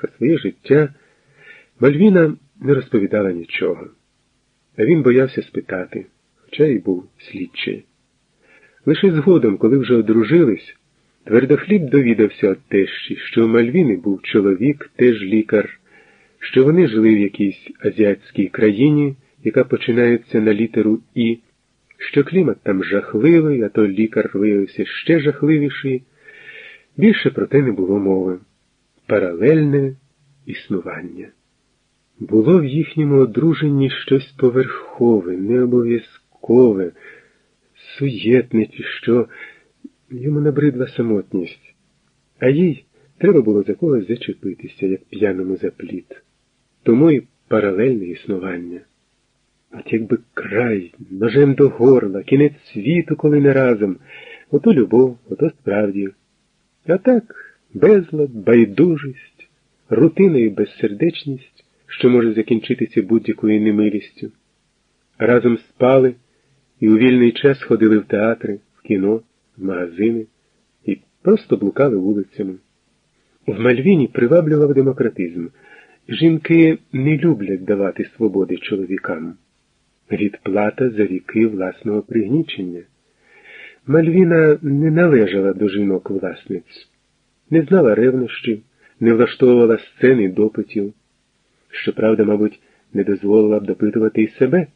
про своє життя, Мальвіна не розповідала нічого, а він боявся спитати, хоча й був слідчий. Лише згодом, коли вже одружились, твердохліб довідався від тещі, що у Мальвіни був чоловік, теж лікар, що вони жили в якійсь азіатській країні, яка починається на літеру І, що клімат там жахливий, а то лікар виявився ще жахливіший. Більше про те не було мови. Паралельне існування. Було в їхньому одруженні щось поверхове, необов'язкове, суєтне, чи що йому набридла самотність, а їй треба було за когось зачепитися, як п'яному за плід. Тому й паралельне існування. От якби край, ножем до горла, кінець світу, коли не разом, ото любов, ото справді. А так, безлад, байдужість, рутина і безсердечність, що може закінчитися будь-якою немилістю. Разом спали і у вільний час ходили в театри, в кіно, в магазини і просто блукали вулицями. В Мальвіні приваблював демократизм. Жінки не люблять давати свободи чоловікам. Відплата за віки власного пригнічення. Мальвіна не належала до жінок власниць, не знала ревнощів, не влаштовувала сцени допитів. Щоправда, мабуть, не дозволила б допитувати і себе,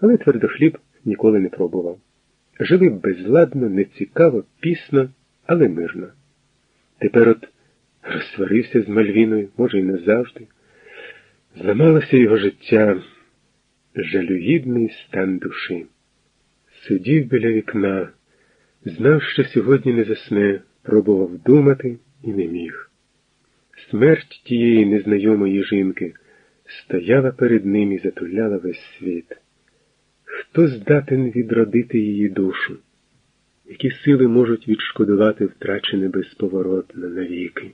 але твердохліб ніколи не пробував. Жили безладно, нецікаво, пісно, але мирно. Тепер от розсварився з Мальвіною, може, й назавжди. Зламалося його життя, жалюгідний стан душі. Сидів біля вікна, знав, що сьогодні не засне, пробував думати і не міг. Смерть тієї незнайомої жінки стояла перед ним і затуляла весь світ. Хто здатен відродити її душу? Які сили можуть відшкодувати втрачене безповоротно навіки?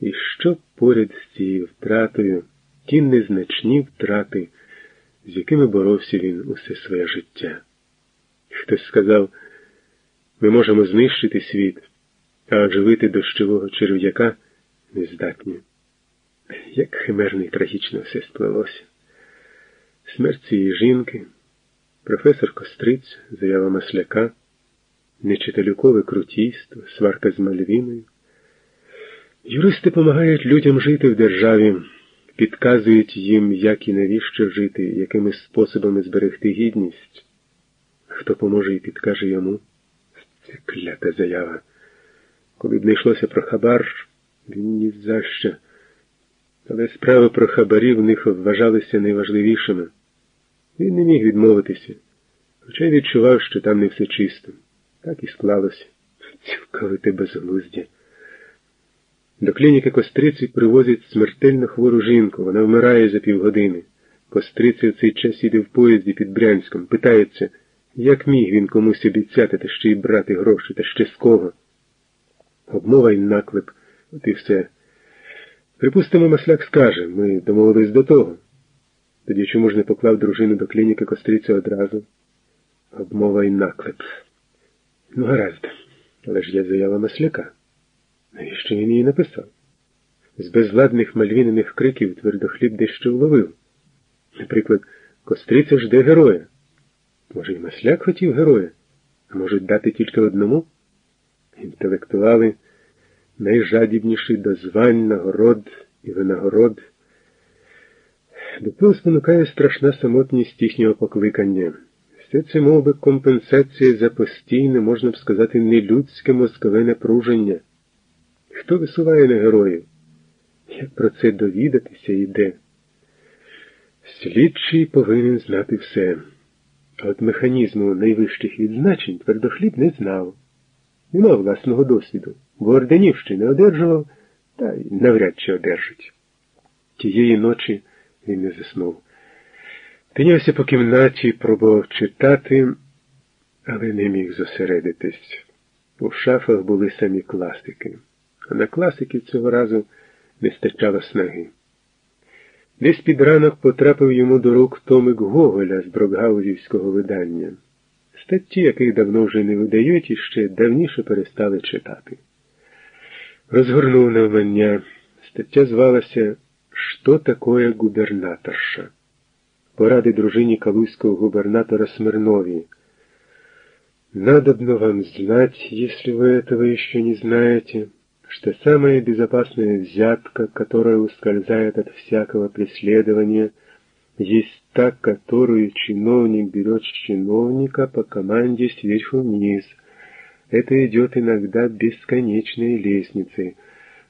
І що поряд з цією втратою, ті незначні втрати, з якими боровся він усе своє життя? Хтось сказав, ми можемо знищити світ, а оживити дощового черв'яка нездатні. Як химерно і трагічно все сплелося. Смерть цієї жінки, професор Костриць, заява Масляка, нечиталюкове крутійство, сварка з Мальвіною. Юристи допомагають людям жити в державі, підказують їм, як і навіщо жити, якими способами зберегти гідність. Хто поможе і підкаже йому? Це клята заява. Коли б не про хабар, він ні за що. Але справи про хабарі в них вважалися найважливішими. Він не міг відмовитися, хоча й відчував, що там не все чисто. Так і склалося. Цілковите безглуздя. До клініки Костриці привозять смертельно хвору жінку. Вона вмирає за півгодини. Костриця в цей час іде в поїзді під Брянськом. Питається, як міг він комусь обіцяти та ще й брати гроші, та ще з кого. Обмова й наклеп, от і все. Припустимо, Масляк скаже, ми домовились до того. Тоді чому ж не поклав дружину до клініки Костриця одразу? Обмова й наклеп. Ну, гаразд, але ж є заява Масляка. Навіщо він її написав? З безладних мальвіниних криків твердохліб дещо вловив. Наприклад, Костриця жде героя. Може, і Масляк хотів героя, а можуть дати тільки одному? Інтелектуали найжадібніші до звань, нагород і винагород. До того спонукає страшна самотність їхнього покликання. Все це мов би, компенсація за постійне, можна б сказати, нелюдське мозкове напруження. Хто висуває на героїв? Як про це довідатися і? Слідчий повинен знати все. А от механізму найвищих відзначень твердохліб не знав. Не мав власного досвіду, бо орденів ще не одержував, та й навряд чи одержить. Тієї ночі він не заснув. Тинявся по кімнаті, пробував читати, але не міг зосередитись. У шафах були самі класики, а на класики цього разу не стачало снаги. Десь під ранок потрапив йому до рук томик Гоголя з Брокгаузівського видання, статті, яких давно вже не видають і ще давніше перестали читати. Розгорнув навмання, Стаття звалася Що такое губернаторша? Поради дружині калузького губернатора Смирнові. Надобно вам знать, если вы этого еще не знаете, что самая безопасная взятка, которая ускользает от всякого преследования, есть та, которую чиновник берет с чиновника по команде сверху вниз. Это идет иногда бесконечной лестницей.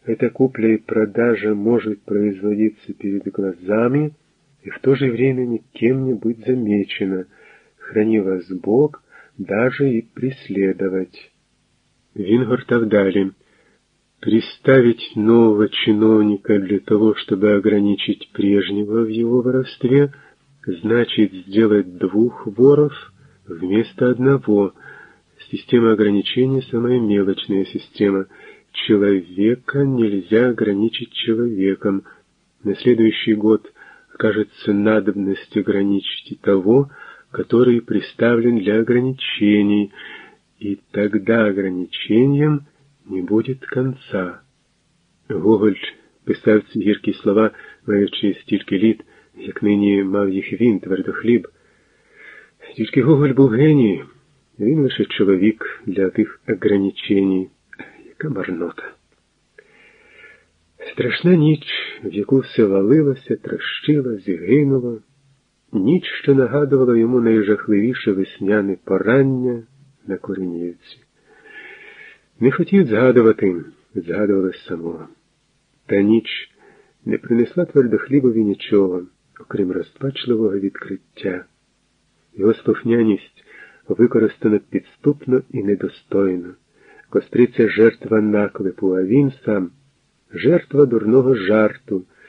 Эта купля и продажа может производиться перед глазами и в то же время никем не быть замечена. Храни вас Бог даже и преследовать. Вингортов дали. Приставить нового чиновника для того, чтобы ограничить прежнего в его воровстве, значит сделать двух воров вместо одного. Система ограничения – самая мелочная система. Человека нельзя ограничить человеком. На следующий год окажется надобность ограничить и того, который приставлен для ограничений, и тогда ограничением – не будет конца. Гоголь писав ці гіркі слова, маючи стільки літ, як нині мав їх він, твердохліб. Тільки Гоголь був геній, він лише чоловік для тих ограничень. Яка марнота. Страшна ніч, в яку все валилося, трощила, згинула, ніч, що нагадувала йому найжахливіше весняне порання на Коренівці. Не хотів згадувати, згадувалось самого. Та ніч не принесла твердохлібові нічого, окрім розпачливого відкриття. Його слухняність використана підступно і недостойно. Костриця жертва наклепу, а він сам жертва дурного жарту,